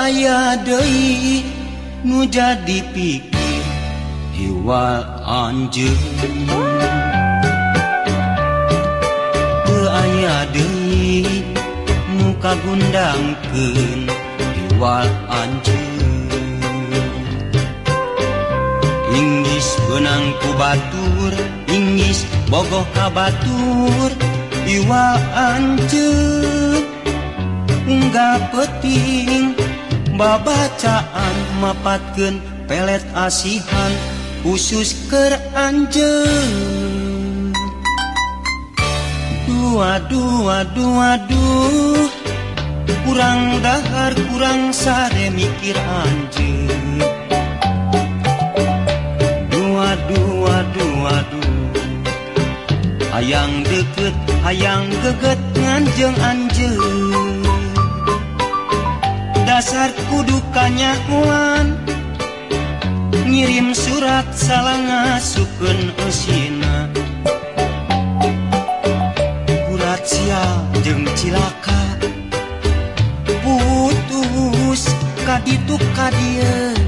aya Dei nu jadi pikir hiwa Anj aya Dei muka gundang ke hiwa Anj Inggris benangku Batur Inggris Bogoh Kabatur Iwa Anj nggak peting babacaan mapatken pelet asihan khusus ke Anjeng dua dua dua duh kurang dahar kurang sare mikir anjing dua dua dua duh hayang deket hayang geget nganjeng anjing dasar kudu kuan ngirim surat salanga suken usina. Gulat sial jeng cilaka. Putus kaditu kadia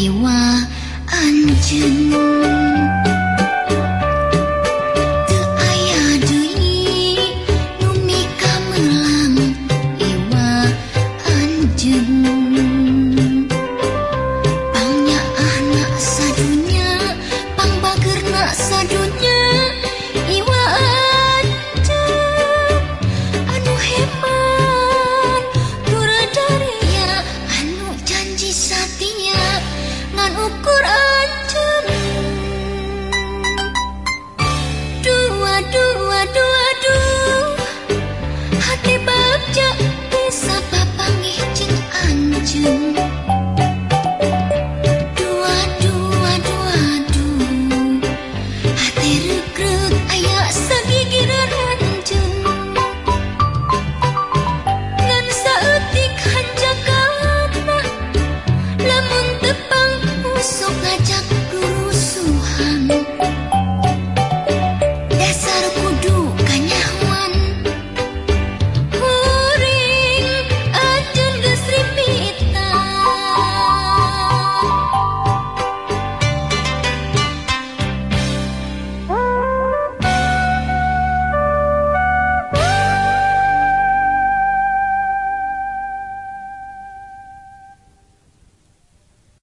给我安全